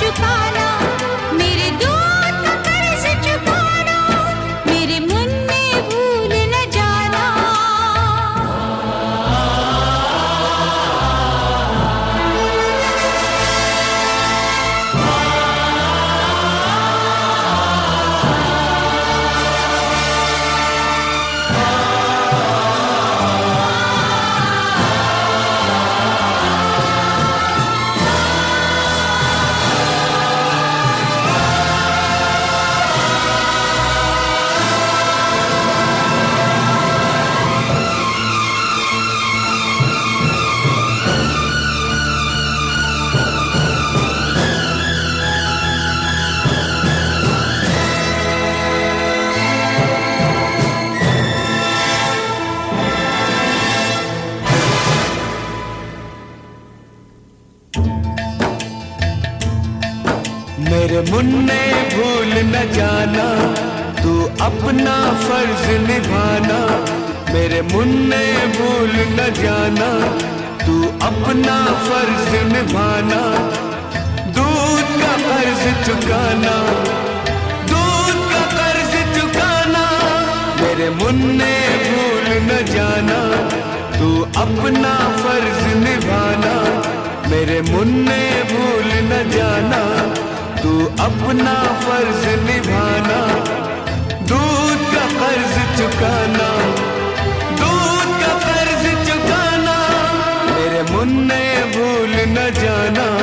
चुकाना मेरे मुन्ने भूल न जाना, तू अपना फ़र्ज़ निभाना। मेरे मुन्ने भूल न जाना, तू अपना फ़र्ज़ निभाना। दूध का कर्ज चुकाना, दूध का कर्ज चुकाना। मेरे मुन्ने भूल न जाना, तू अपना फ़र्ज़ निभाना। मेरे मुन्ने भूल न जाना। अपना फ़र्ज़ निभाना, दूध का कर्ज चुकाना, दूध का कर्ज चुकाना, मेरे मुन्ने भूल न जाना।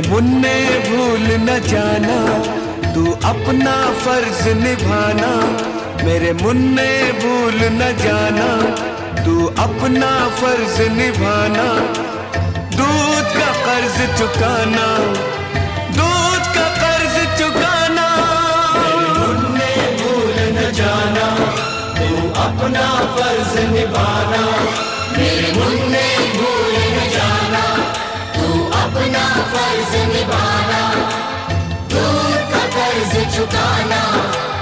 मुन्ने भूल न जाना, तू अपना फ़र्ज़ निभाना। मेरे मुन्ने भूल न जाना, तू अपना फ़र्ज़ निभाना। दूध का कर्ज चुकाना। ठिकाना